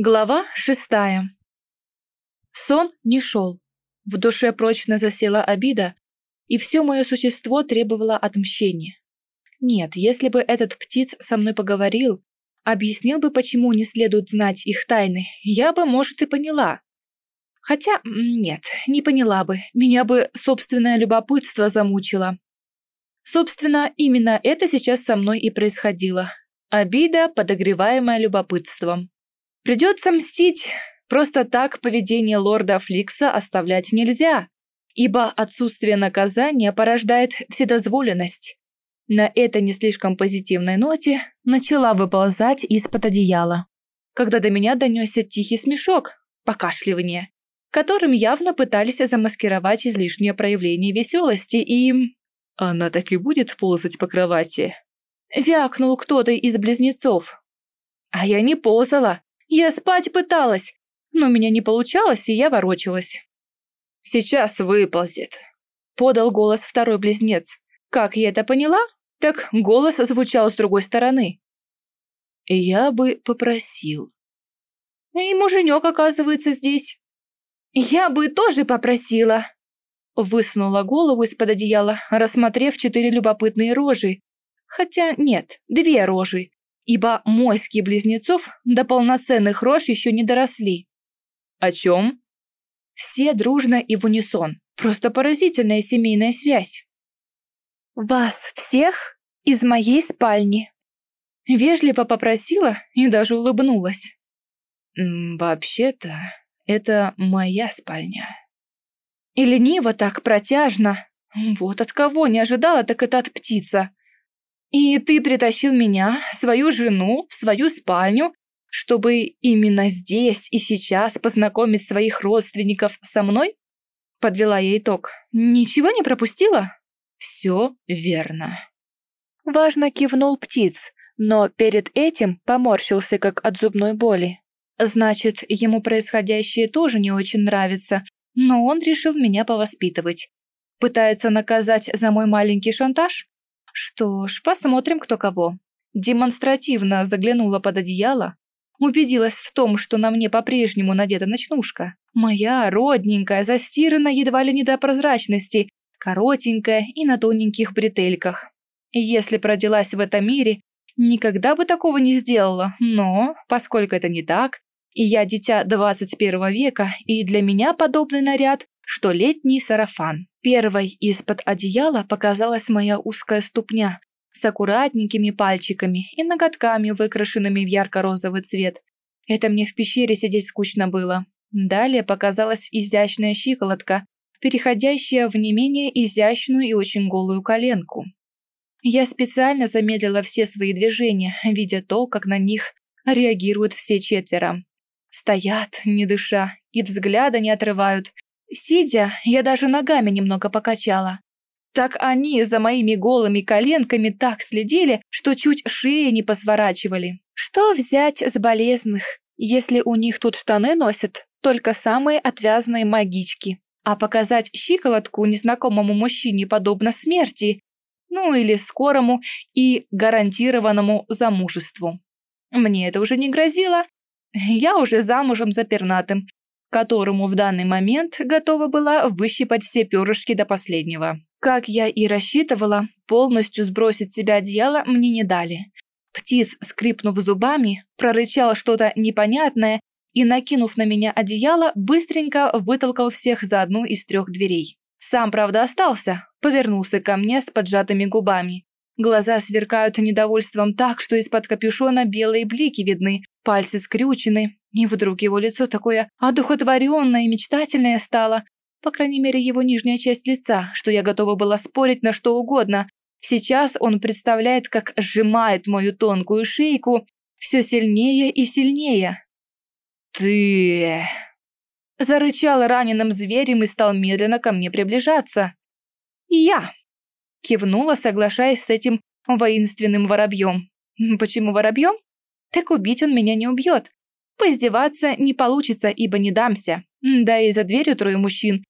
Глава шестая. Сон не шел. В душе прочно засела обида, и все мое существо требовало отмщения. Нет, если бы этот птиц со мной поговорил, объяснил бы, почему не следует знать их тайны, я бы, может, и поняла. Хотя, нет, не поняла бы, меня бы собственное любопытство замучило. Собственно, именно это сейчас со мной и происходило. Обида, подогреваемая любопытством. Придется мстить. Просто так поведение лорда Фликса оставлять нельзя, ибо отсутствие наказания порождает вседозволенность. На этой не слишком позитивной ноте начала выползать из-под одеяла, когда до меня донесся тихий смешок, покашливание, которым явно пытались замаскировать излишнее проявление веселости и... «Она так и будет ползать по кровати?» Вякнул кто-то из близнецов. А я не ползала, я спать пыталась, но у меня не получалось, и я ворочалась. «Сейчас выползет», — подал голос второй близнец. Как я это поняла? Так голос звучал с другой стороны. «Я бы попросил». «И муженек, оказывается, здесь». «Я бы тоже попросила», Высунула голову из-под одеяла, рассмотрев четыре любопытные рожи. Хотя нет, две рожи, ибо моськи близнецов до полноценных рож еще не доросли. О чем? Все дружно и в унисон. Просто поразительная семейная связь. «Вас всех из моей спальни!» Вежливо попросила и даже улыбнулась. «Вообще-то, это моя спальня». И лениво так, протяжно. Вот от кого не ожидала, так это от птица. И ты притащил меня, свою жену, в свою спальню, чтобы именно здесь и сейчас познакомить своих родственников со мной? Подвела я итог. Ничего не пропустила? Все верно. Важно кивнул птиц, но перед этим поморщился, как от зубной боли. Значит, ему происходящее тоже не очень нравится, но он решил меня повоспитывать. Пытается наказать за мой маленький шантаж? Что ж, посмотрим, кто кого. Демонстративно заглянула под одеяло, убедилась в том, что на мне по-прежнему надета ночнушка. Моя, родненькая, застирана едва ли не до прозрачности, коротенькая и на тоненьких бретельках. Если продилась в этом мире, никогда бы такого не сделала, но, поскольку это не так, и я дитя 21 века, и для меня подобный наряд что летний сарафан. Первой из-под одеяла показалась моя узкая ступня с аккуратненькими пальчиками и ноготками, выкрашенными в ярко-розовый цвет. Это мне в пещере сидеть скучно было. Далее показалась изящная щиколотка, переходящая в не менее изящную и очень голую коленку. Я специально замедлила все свои движения, видя то, как на них реагируют все четверо. Стоят, не дыша, и взгляда не отрывают, Сидя, я даже ногами немного покачала. Так они за моими голыми коленками так следили, что чуть шеи не посворачивали. Что взять с болезных, если у них тут штаны носят только самые отвязные магички? А показать щиколотку незнакомому мужчине подобно смерти, ну или скорому и гарантированному замужеству. Мне это уже не грозило. Я уже замужем за пернатым, которому в данный момент готова была выщипать все перышки до последнего. Как я и рассчитывала, полностью сбросить себя одеяло мне не дали. Птиц, скрипнув зубами, прорычал что-то непонятное и, накинув на меня одеяло, быстренько вытолкал всех за одну из трех дверей. Сам, правда, остался, повернулся ко мне с поджатыми губами. Глаза сверкают недовольством так, что из-под капюшона белые блики видны, пальцы скрючены, и вдруг его лицо такое одухотворенное и мечтательное стало, по крайней мере его нижняя часть лица, что я готова была спорить на что угодно. Сейчас он представляет, как сжимает мою тонкую шейку все сильнее и сильнее. «Ты...» Зарычал раненым зверем и стал медленно ко мне приближаться. «Я...» Кивнула, соглашаясь с этим воинственным воробьем. «Почему воробьем?» Так убить он меня не убьет. Поиздеваться не получится, ибо не дамся. Да и за дверью трое мужчин.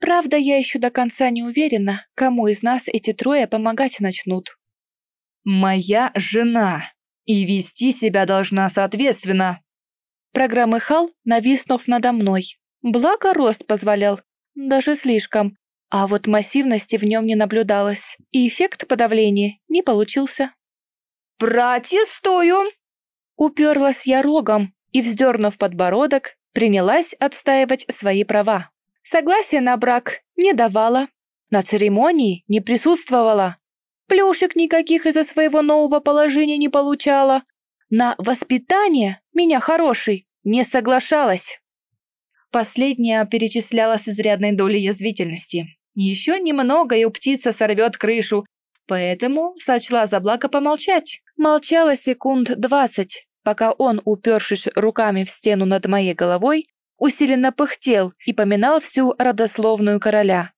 Правда, я еще до конца не уверена, кому из нас эти трое помогать начнут. «Моя жена, и вести себя должна соответственно», прогромыхал, нависнув надо мной. Благо рост позволял, даже слишком. А вот массивности в нем не наблюдалось, и эффект подавления не получился. «Протестую!» Уперлась я рогом и, вздернув подбородок, принялась отстаивать свои права. Согласия на брак не давала, на церемонии не присутствовала, плюшек никаких из-за своего нового положения не получала, на воспитание меня хороший не соглашалась. Последняя перечисляла с изрядной долей язвительности. Еще немного, и у птица сорвет крышу, поэтому сочла за благо помолчать. Молчала секунд двадцать, пока он, упершись руками в стену над моей головой, усиленно пыхтел и поминал всю родословную короля.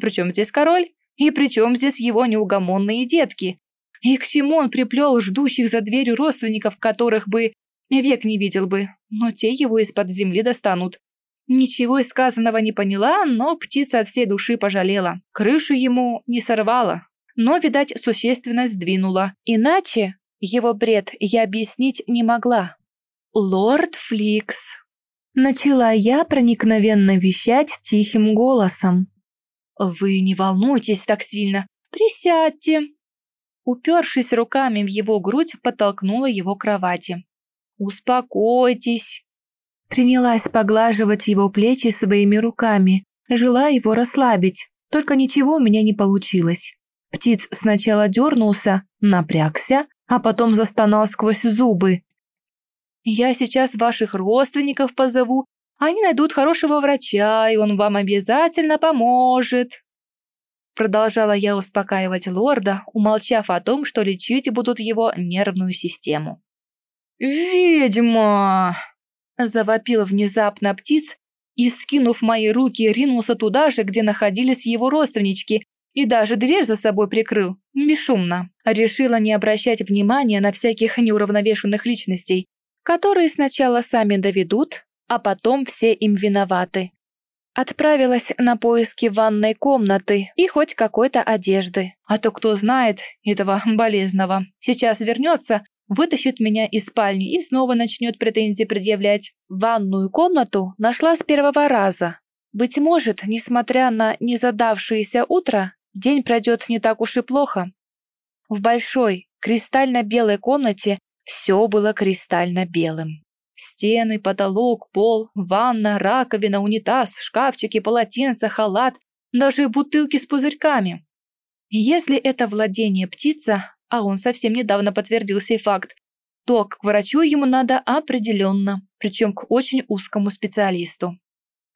Причем здесь король? И причем здесь его неугомонные детки? И к чему он приплел ждущих за дверью родственников, которых бы век не видел бы, но те его из-под земли достанут. Ничего из сказанного не поняла, но птица от всей души пожалела. Крышу ему не сорвала, но, видать, существенно сдвинула. Иначе его бред я объяснить не могла. «Лорд Фликс», — начала я проникновенно вещать тихим голосом. «Вы не волнуйтесь так сильно, присядьте». Упершись руками в его грудь, подтолкнула его к кровати. «Успокойтесь, Принялась поглаживать его плечи своими руками, желая его расслабить, только ничего у меня не получилось. Птиц сначала дернулся, напрягся, а потом застонал сквозь зубы. «Я сейчас ваших родственников позову, они найдут хорошего врача, и он вам обязательно поможет». Продолжала я успокаивать лорда, умолчав о том, что лечить будут его нервную систему. «Ведьма!» Завопил внезапно птиц и, скинув мои руки, ринулся туда же, где находились его родственнички, и даже дверь за собой прикрыл, бесшумно. Решила не обращать внимания на всяких неуравновешенных личностей, которые сначала сами доведут, а потом все им виноваты. Отправилась на поиски ванной комнаты и хоть какой-то одежды. А то кто знает этого болезного. Сейчас вернется вытащит меня из спальни и снова начнет претензии предъявлять. Ванную комнату нашла с первого раза. Быть может, несмотря на незадавшееся утро, день пройдет не так уж и плохо. В большой, кристально-белой комнате все было кристально белым. Стены, потолок, пол, ванна, раковина, унитаз, шкафчики, полотенца, халат, даже бутылки с пузырьками. Если это владение птица, а он совсем недавно подтвердил сей факт, то к врачу ему надо определенно, причем к очень узкому специалисту.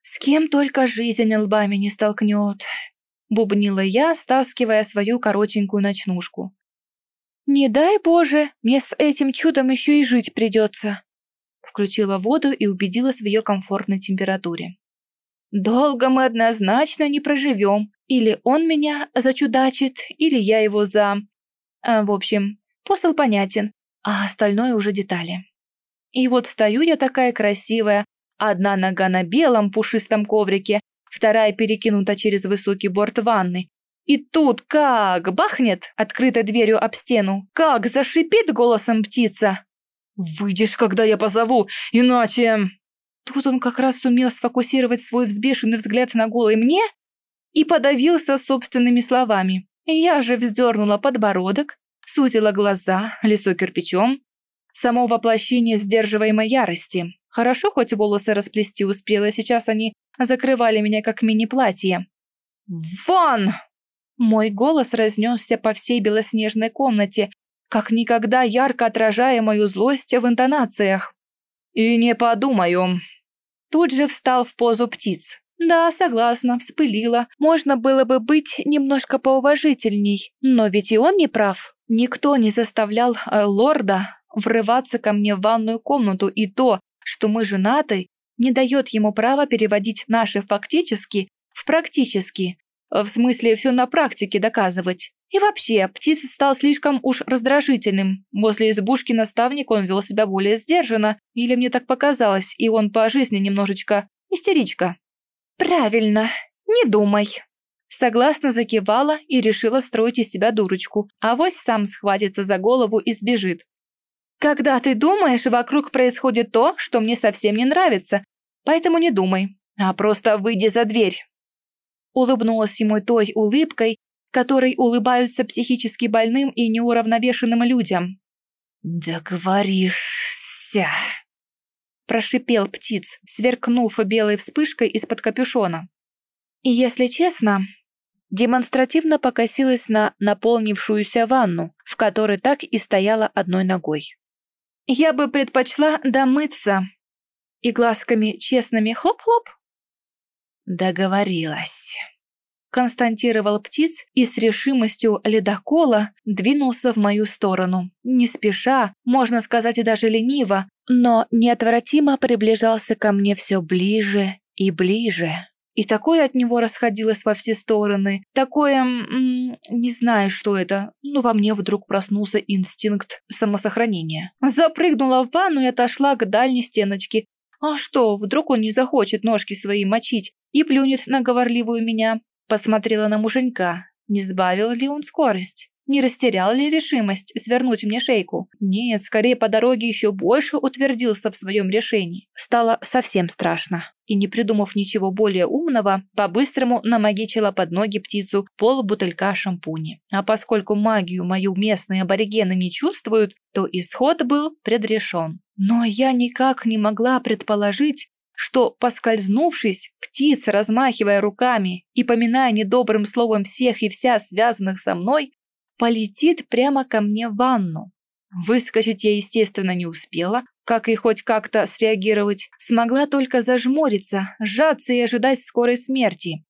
«С кем только жизнь лбами не столкнет», – бубнила я, стаскивая свою коротенькую ночнушку. «Не дай Боже, мне с этим чудом еще и жить придется», – включила воду и убедилась в ее комфортной температуре. «Долго мы однозначно не проживем. Или он меня зачудачит, или я его за...» А, в общем, посыл понятен, а остальное уже детали. И вот стою я такая красивая, одна нога на белом пушистом коврике, вторая перекинута через высокий борт ванны. И тут как бахнет открытой дверью об стену, как зашипит голосом птица. «Выйдешь, когда я позову, иначе...» Тут он как раз сумел сфокусировать свой взбешенный взгляд на голой мне и подавился собственными словами. Я же вздернула подбородок, сузила глаза, лицо кирпичом. Само воплощение сдерживаемой ярости. Хорошо, хоть волосы расплести успела, сейчас они закрывали меня как мини-платье. «Вон!» Мой голос разнесся по всей белоснежной комнате, как никогда ярко отражая мою злость в интонациях. «И не подумаю». Тут же встал в позу птиц. Да, согласна, вспылила. Можно было бы быть немножко поуважительней. Но ведь и он не прав. Никто не заставлял э, лорда врываться ко мне в ванную комнату, и то, что мы женаты, не дает ему права переводить наши фактически в практически. В смысле, все на практике доказывать. И вообще, птица стал слишком уж раздражительным. Возле избушки наставник он вел себя более сдержанно, или мне так показалось, и он по жизни немножечко истеричка. «Правильно, не думай». Согласно закивала и решила строить из себя дурочку, а вось сам схватится за голову и сбежит. Когда ты думаешь, вокруг происходит то, что мне совсем не нравится, поэтому не думай, а просто выйди за дверь. Улыбнулась ему той улыбкой, которой улыбаются психически больным и неуравновешенным людям. «Договоришься», – прошипел птиц, сверкнув белой вспышкой из-под капюшона. И если честно, демонстративно покосилась на наполнившуюся ванну, в которой так и стояла одной ногой. «Я бы предпочла домыться». И глазками честными хлоп-хлоп. Договорилась. Константировал птиц и с решимостью ледокола двинулся в мою сторону. Не спеша, можно сказать и даже лениво, но неотвратимо приближался ко мне все ближе и ближе. И такое от него расходилось во все стороны. Такое... не знаю, что это. Но во мне вдруг проснулся инстинкт самосохранения. Запрыгнула в ванну и отошла к дальней стеночке. А что, вдруг он не захочет ножки свои мочить и плюнет на говорливую меня? Посмотрела на муженька. Не сбавил ли он скорость? Не растерял ли решимость свернуть мне шейку? Нет, скорее по дороге еще больше утвердился в своем решении. Стало совсем страшно. И не придумав ничего более умного, по-быстрому намагичила под ноги птицу полбутылька шампуни. А поскольку магию мою местные аборигены не чувствуют, то исход был предрешен. Но я никак не могла предположить, что, поскользнувшись, птица, размахивая руками и поминая недобрым словом всех и вся связанных со мной, полетит прямо ко мне в ванну. Выскочить я, естественно, не успела, как и хоть как-то среагировать. Смогла только зажмуриться, сжаться и ожидать скорой смерти.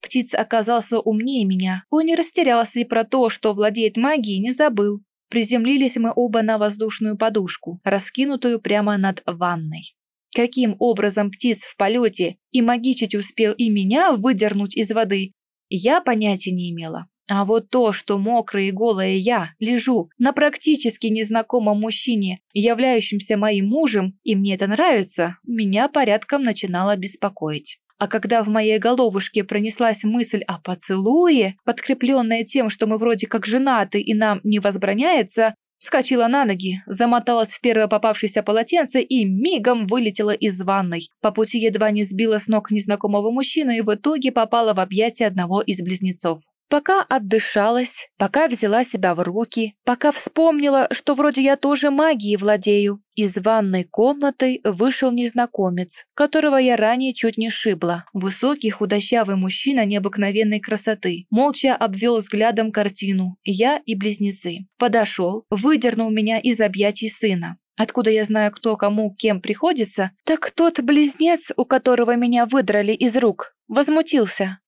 Птиц оказался умнее меня. Он не растерялся и про то, что владеет магией, не забыл. Приземлились мы оба на воздушную подушку, раскинутую прямо над ванной. Каким образом птиц в полете и магичить успел и меня выдернуть из воды, я понятия не имела. А вот то, что мокрая и голая я лежу на практически незнакомом мужчине, являющемся моим мужем, и мне это нравится, меня порядком начинало беспокоить. А когда в моей головушке пронеслась мысль о поцелуе, подкрепленная тем, что мы вроде как женаты и нам не возбраняется, Вскочила на ноги, замоталась в первое попавшееся полотенце и мигом вылетела из ванной. По пути едва не сбила с ног незнакомого мужчину и в итоге попала в объятия одного из близнецов. Пока отдышалась, пока взяла себя в руки, пока вспомнила, что вроде я тоже магией владею, из ванной комнаты вышел незнакомец, которого я ранее чуть не шибла. Высокий худощавый мужчина необыкновенной красоты. Молча обвел взглядом картину, я и близнецы. Подошел, выдернул меня из объятий сына. Откуда я знаю, кто кому кем приходится? Так тот близнец, у которого меня выдрали из рук, возмутился.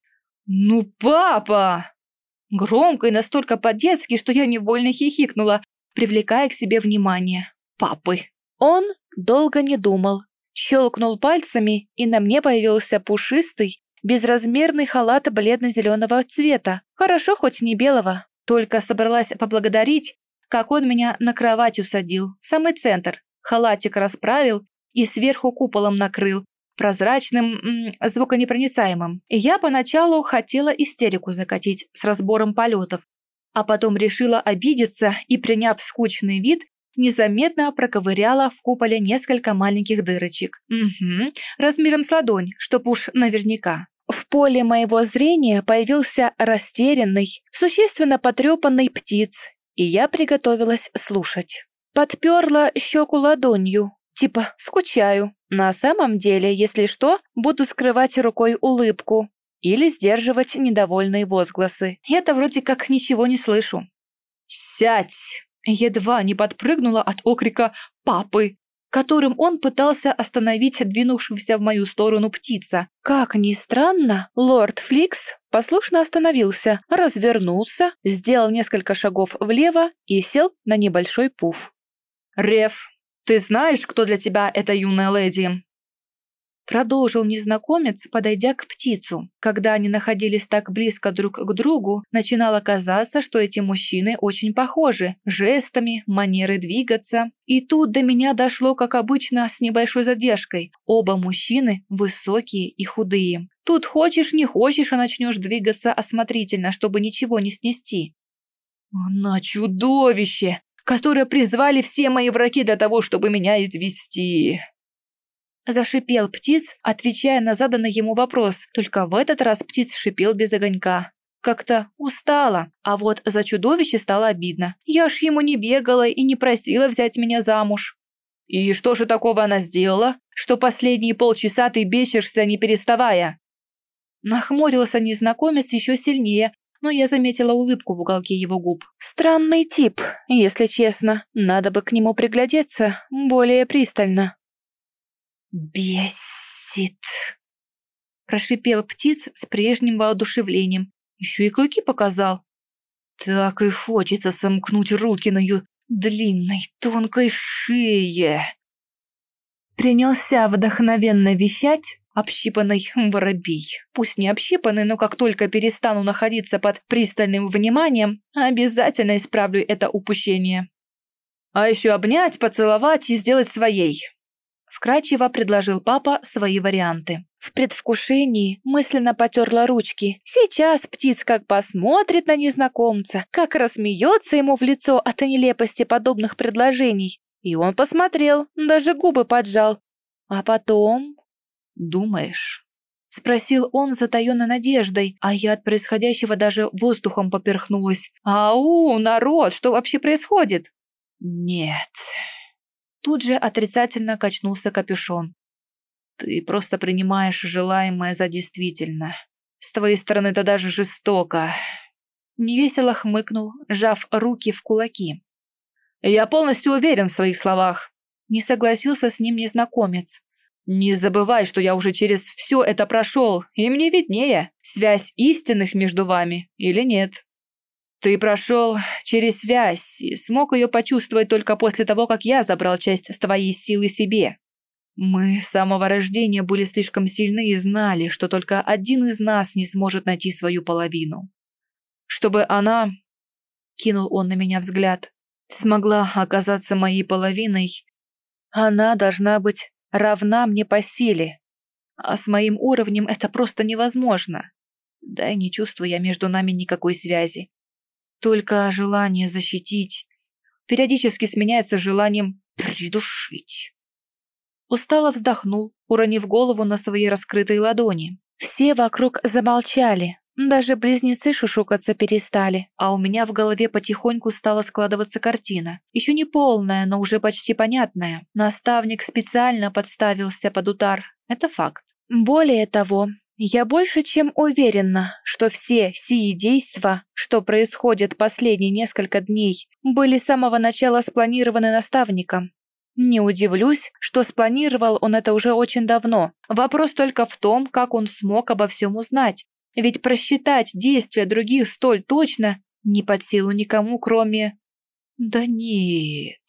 «Ну, папа!» Громко и настолько по-детски, что я невольно хихикнула, привлекая к себе внимание. Папы. Он долго не думал. Щелкнул пальцами, и на мне появился пушистый, безразмерный халат бледно-зеленого цвета. Хорошо, хоть не белого. Только собралась поблагодарить, как он меня на кровать усадил, в самый центр. Халатик расправил и сверху куполом накрыл, прозрачным, звуконепроницаемым. И я поначалу хотела истерику закатить с разбором полетов, а потом решила обидеться и, приняв скучный вид, незаметно проковыряла в куполе несколько маленьких дырочек. Угу, размером с ладонь, чтоб уж наверняка. В поле моего зрения появился растерянный, существенно потрепанный птиц, и я приготовилась слушать. Подперла щеку ладонью, типа «скучаю», на самом деле, если что, буду скрывать рукой улыбку или сдерживать недовольные возгласы. Я-то вроде как ничего не слышу. «Сядь!» Едва не подпрыгнула от окрика «папы», которым он пытался остановить двинувшегося в мою сторону птица. Как ни странно, лорд Фликс послушно остановился, развернулся, сделал несколько шагов влево и сел на небольшой пуф. «Рев, ты знаешь, кто для тебя эта юная леди?» Продолжил незнакомец, подойдя к птицу. Когда они находились так близко друг к другу, начинало казаться, что эти мужчины очень похожи, жестами, манерой двигаться. И тут до меня дошло, как обычно, с небольшой задержкой. Оба мужчины высокие и худые. Тут хочешь, не хочешь, а начнешь двигаться осмотрительно, чтобы ничего не снести. «Она чудовище!» Которые призвали все мои враги для того, чтобы меня извести. Зашипел птиц, отвечая на заданный ему вопрос, только в этот раз птиц шипел без огонька. Как-то устала, а вот за чудовище стало обидно. Я ж ему не бегала и не просила взять меня замуж. «И что же такого она сделала, что последние полчаса ты бесишься, не переставая?» Нахмурился незнакомец еще сильнее, но я заметила улыбку в уголке его губ. Странный тип, если честно. Надо бы к нему приглядеться более пристально. «Бесит!» Прошипел птиц с прежним воодушевлением. Еще и клыки показал. Так и хочется сомкнуть руки на ее длинной тонкой шее. Принялся вдохновенно вещать, общипанный воробей. Пусть не общипанный, но как только перестану находиться под пристальным вниманием, обязательно исправлю это упущение. А еще обнять, поцеловать и сделать своей. Вкрадчиво предложил папа свои варианты. В предвкушении мысленно потерла ручки. Сейчас птиц как посмотрит на незнакомца, как рассмеется ему в лицо от нелепости подобных предложений. И он посмотрел, даже губы поджал. А потом... «Думаешь?» Спросил он с затаенной надеждой, а я от происходящего даже воздухом поперхнулась. «Ау, народ, что вообще происходит?» «Нет, Тут же отрицательно качнулся капюшон. «Ты просто принимаешь желаемое за действительно. С твоей стороны это даже жестоко». Невесело хмыкнул, сжав руки в кулаки. «Я полностью уверен в своих словах», — не согласился с ним незнакомец. «Не забывай, что я уже через все это прошел, и мне виднее, связь истинных между вами или нет». Ты прошел через связь и смог ее почувствовать только после того, как я забрал часть твоей силы себе. Мы с самого рождения были слишком сильны и знали, что только один из нас не сможет найти свою половину. Чтобы она, кинул он на меня взгляд, смогла оказаться моей половиной, она должна быть равна мне по силе. А с моим уровнем это просто невозможно. Да и не чувствую я между нами никакой связи. Только желание защитить периодически сменяется желанием придушить. Устало вздохнул, уронив голову на свои раскрытые ладони. Все вокруг замолчали, даже близнецы шушукаться перестали, а у меня в голове потихоньку стала складываться картина. Еще не полная, но уже почти понятная. Наставник специально подставился под удар. Это факт. Более того, я больше чем уверена, что все сии действия, что происходят последние несколько дней, были с самого начала спланированы наставником. Не удивлюсь, что спланировал он это уже очень давно. Вопрос только в том, как он смог обо всем узнать. Ведь просчитать действия других столь точно не под силу никому, кроме... Да нет.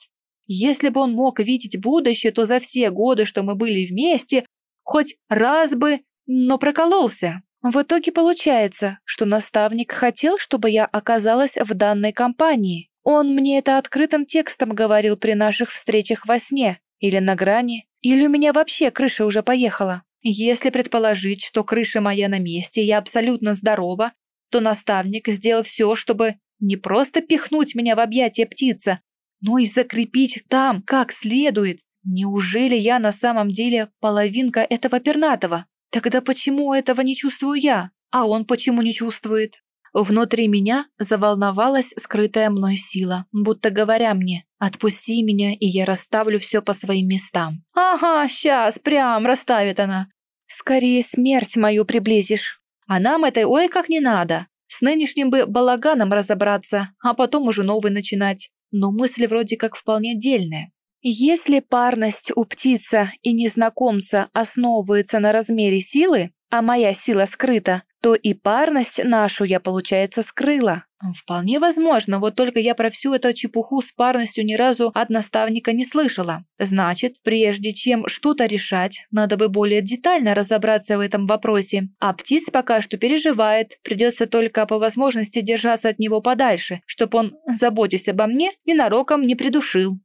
Если бы он мог видеть будущее, то за все годы, что мы были вместе, хоть раз бы но прокололся. В итоге получается, что наставник хотел, чтобы я оказалась в данной компании. Он мне это открытым текстом говорил при наших встречах во сне, или на грани, или у меня вообще крыша уже поехала. Если предположить, что крыша моя на месте, я абсолютно здорова, то наставник сделал все, чтобы не просто пихнуть меня в объятия птица, но и закрепить там как следует. Неужели я на самом деле половинка этого пернатого? Тогда почему этого не чувствую я, а он почему не чувствует? Внутри меня заволновалась скрытая мной сила, будто говоря мне «Отпусти меня, и я расставлю все по своим местам». «Ага, сейчас, прям расставит она. Скорее смерть мою приблизишь. А нам этой ой как не надо. С нынешним бы балаганом разобраться, а потом уже новый начинать. Но мысль вроде как вполне дельная. Если парность у птица и незнакомца основывается на размере силы, а моя сила скрыта, то и парность нашу я, получается, скрыла. Вполне возможно, вот только я про всю эту чепуху с парностью ни разу от наставника не слышала. Значит, прежде чем что-то решать, надо бы более детально разобраться в этом вопросе. А птиц пока что переживает, придется только по возможности держаться от него подальше, чтобы он, заботясь обо мне, ненароком не придушил.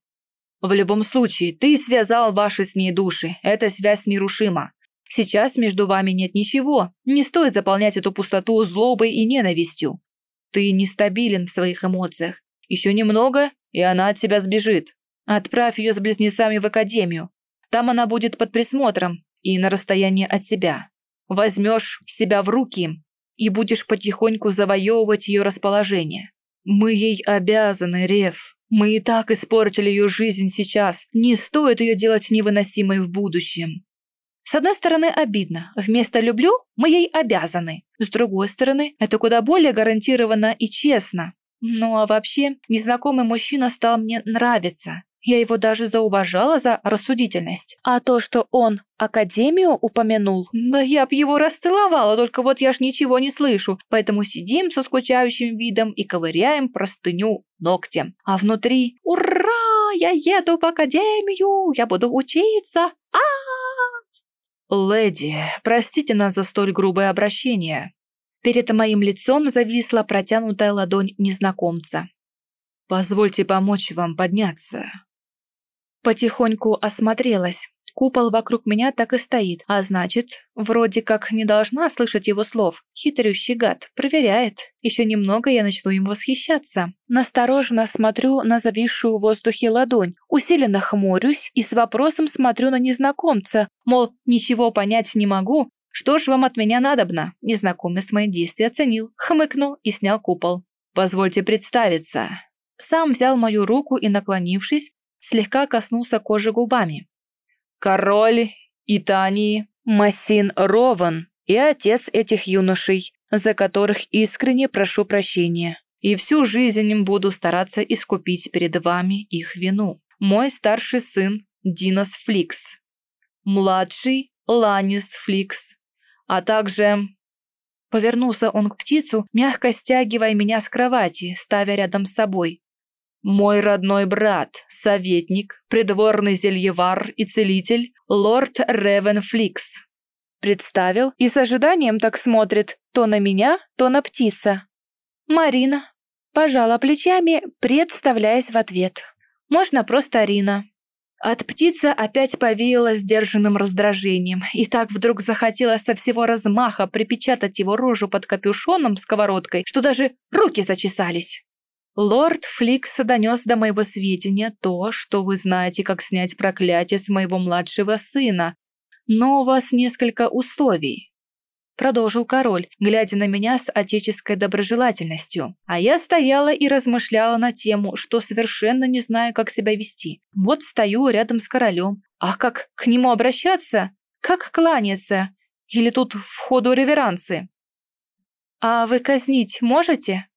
В любом случае, ты связал ваши с ней души. Эта связь нерушима. Сейчас между вами нет ничего. Не стоит заполнять эту пустоту злобой и ненавистью. Ты нестабилен в своих эмоциях. Еще немного, и она от тебя сбежит. Отправь ее с близнецами в академию. Там она будет под присмотром и на расстоянии от себя. Возьмешь себя в руки и будешь потихоньку завоевывать ее расположение. Мы ей обязаны, Рев. Мы и так испортили ее жизнь сейчас. Не стоит ее делать невыносимой в будущем. С одной стороны, обидно. Вместо «люблю» мы ей обязаны. С другой стороны, это куда более гарантированно и честно. Ну а вообще, незнакомый мужчина стал мне нравиться. Я его даже зауважала за рассудительность. А то, что он Академию упомянул, да я б его расцеловала, только вот я ж ничего не слышу. Поэтому сидим со скучающим видом и ковыряем простыню ногтем. А внутри «Ура! Я еду в Академию! Я буду учиться! а «Леди, простите нас за столь грубое обращение». Перед моим лицом зависла протянутая ладонь незнакомца. «Позвольте помочь вам подняться». Потихоньку осмотрелась. Купол вокруг меня так и стоит, а значит, вроде как не должна слышать его слов. Хитрющий гад, проверяет. Еще немного я начну им восхищаться. Настороженно смотрю на зависшую в воздухе ладонь, усиленно хмурюсь и с вопросом смотрю на незнакомца, мол, ничего понять не могу, что ж вам от меня надобно? Незнакомец мои действия оценил, хмыкнул и снял купол. Позвольте представиться. Сам взял мою руку и, наклонившись, слегка коснулся кожи губами. «Король Итании Массин Рован и отец этих юношей, за которых искренне прошу прощения, и всю жизнь буду стараться искупить перед вами их вину. Мой старший сын Динос Фликс, младший Ланис Фликс, а также...» Повернулся он к птицу, мягко стягивая меня с кровати, ставя рядом с собой. Мой родной брат, советник, придворный зельевар и целитель, лорд Ревенфликс. Представил и с ожиданием так смотрит то на меня, то на птица. Марина. Пожала плечами, представляясь в ответ. Можно просто Арина. От птицы опять повеяло сдержанным раздражением, и так вдруг захотелось со всего размаха припечатать его рожу под капюшоном сковородкой, что даже руки зачесались. Лорд Фликс донес до моего сведения то, что вы знаете, как снять проклятие с моего младшего сына, но у вас несколько условий. Продолжил король, глядя на меня с отеческой доброжелательностью. А я стояла и размышляла на тему, что совершенно не знаю, как себя вести. Вот стою рядом с королем. А как к нему обращаться? Как кланяться? Или тут в ходу реверансы? «А вы казнить можете?»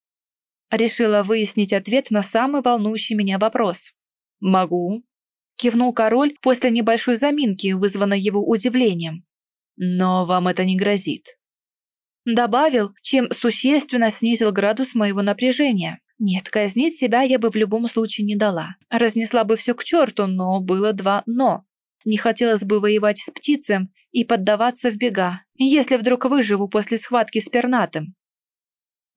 Решила выяснить ответ на самый волнующий меня вопрос. «Могу», – кивнул король после небольшой заминки, вызванной его удивлением. «Но вам это не грозит». Добавил, чем существенно снизил градус моего напряжения. Нет, казнить себя я бы в любом случае не дала. Разнесла бы все к черту, но было два «но». Не хотелось бы воевать с птицем и поддаваться в бега, если вдруг выживу после схватки с пернатым.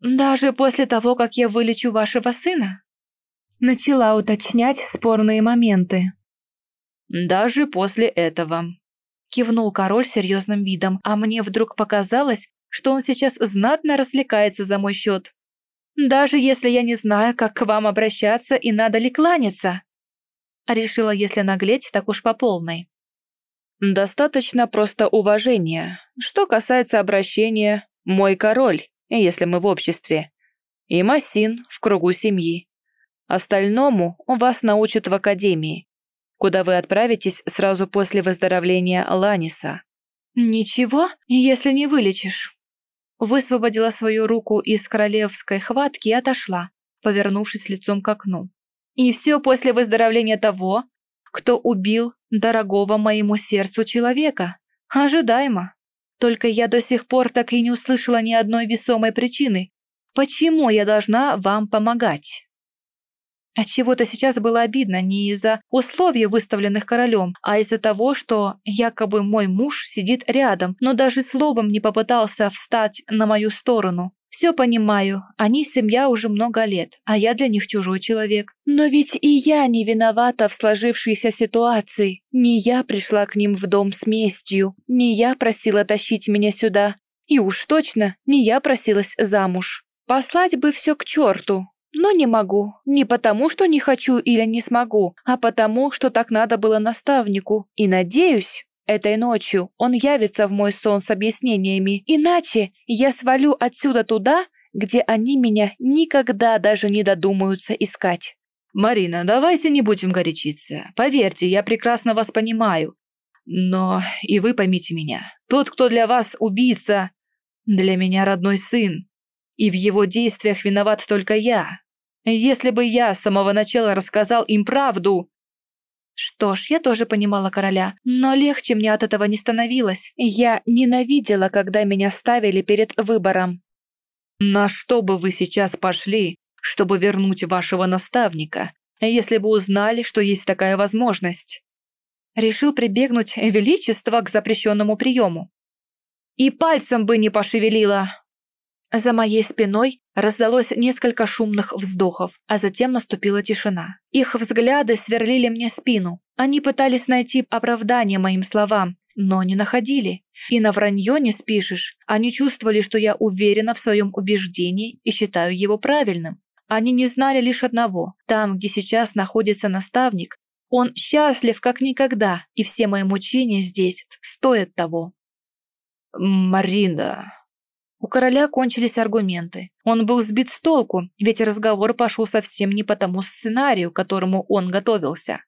«Даже после того, как я вылечу вашего сына?» Начала уточнять спорные моменты. «Даже после этого», – кивнул король серьезным видом, а мне вдруг показалось, что он сейчас знатно развлекается за мой счет. «Даже если я не знаю, как к вам обращаться и надо ли кланяться?» Решила, если наглеть, так уж по полной. «Достаточно просто уважения. Что касается обращения «мой король», если мы в обществе, и Масин в кругу семьи. Остальному вас научат в академии, куда вы отправитесь сразу после выздоровления Ланиса. Ничего, если не вылечишь. Высвободила свою руку из королевской хватки и отошла, повернувшись лицом к окну. И все после выздоровления того, кто убил дорогого моему сердцу человека. Ожидаемо. Только я до сих пор так и не услышала ни одной весомой причины, почему я должна вам помогать. Отчего-то сейчас было обидно не из-за условий, выставленных королем, а из-за того, что якобы мой муж сидит рядом, но даже словом не попытался встать на мою сторону. Все понимаю, они семья уже много лет, а я для них чужой человек. Но ведь и я не виновата в сложившейся ситуации. Не я пришла к ним в дом с местью, не я просила тащить меня сюда. И уж точно не я просилась замуж. Послать бы все к черту, но не могу. Не потому, что не хочу или не смогу, а потому, что так надо было наставнику. И надеюсь, этой ночью он явится в мой сон с объяснениями. Иначе я свалю отсюда туда, где они меня никогда даже не додумаются искать. Марина, давайте не будем горячиться. Поверьте, я прекрасно вас понимаю. Но и вы поймите меня. Тот, кто для вас убийца, для меня родной сын. И в его действиях виноват только я. Если бы я с самого начала рассказал им правду... Что ж, я тоже понимала короля, но легче мне от этого не становилось. Я ненавидела, когда меня ставили перед выбором. На что бы вы сейчас пошли, чтобы вернуть вашего наставника, если бы узнали, что есть такая возможность? Решил прибегнуть величество к запрещенному приему. И пальцем бы не пошевелила. За моей спиной раздалось несколько шумных вздохов, а затем наступила тишина. Их взгляды сверлили мне спину. Они пытались найти оправдание моим словам, но не находили. И на вранье не спишешь. Они чувствовали, что я уверена в своем убеждении и считаю его правильным. Они не знали лишь одного. Там, где сейчас находится наставник, он счастлив как никогда, и все мои мучения здесь стоят того. «Марина», у короля кончились аргументы. Он был сбит с толку, ведь разговор пошел совсем не по тому сценарию, к которому он готовился.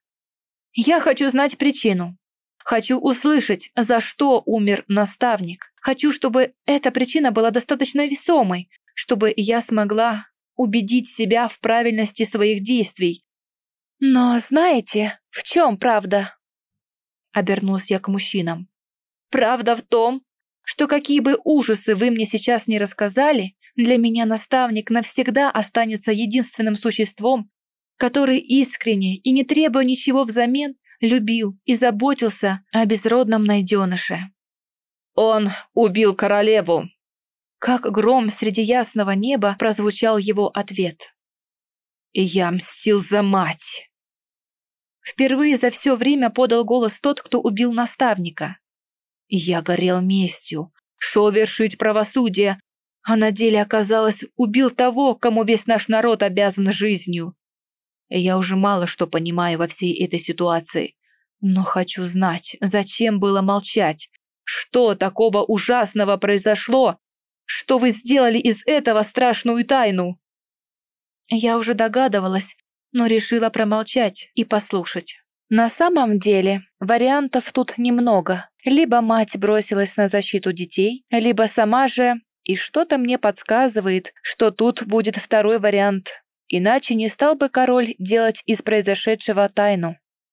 «Я хочу знать причину. Хочу услышать, за что умер наставник. Хочу, чтобы эта причина была достаточно весомой, чтобы я смогла убедить себя в правильности своих действий. Но знаете, в чем правда?» Обернулась я к мужчинам. «Правда в том, что какие бы ужасы вы мне сейчас не рассказали, для меня наставник навсегда останется единственным существом, который искренне и не требуя ничего взамен, любил и заботился о безродном найденыше. «Он убил королеву!» Как гром среди ясного неба прозвучал его ответ. «И я мстил за мать!» Впервые за все время подал голос тот, кто убил наставника. Я горел местью, шел вершить правосудие, а на деле оказалось, убил того, кому весь наш народ обязан жизнью. Я уже мало что понимаю во всей этой ситуации, но хочу знать, зачем было молчать, что такого ужасного произошло, что вы сделали из этого страшную тайну. Я уже догадывалась, но решила промолчать и послушать. На самом деле, вариантов тут немного. Либо мать бросилась на защиту детей, либо сама же, и что-то мне подсказывает, что тут будет второй вариант. Иначе не стал бы король делать из произошедшего тайну.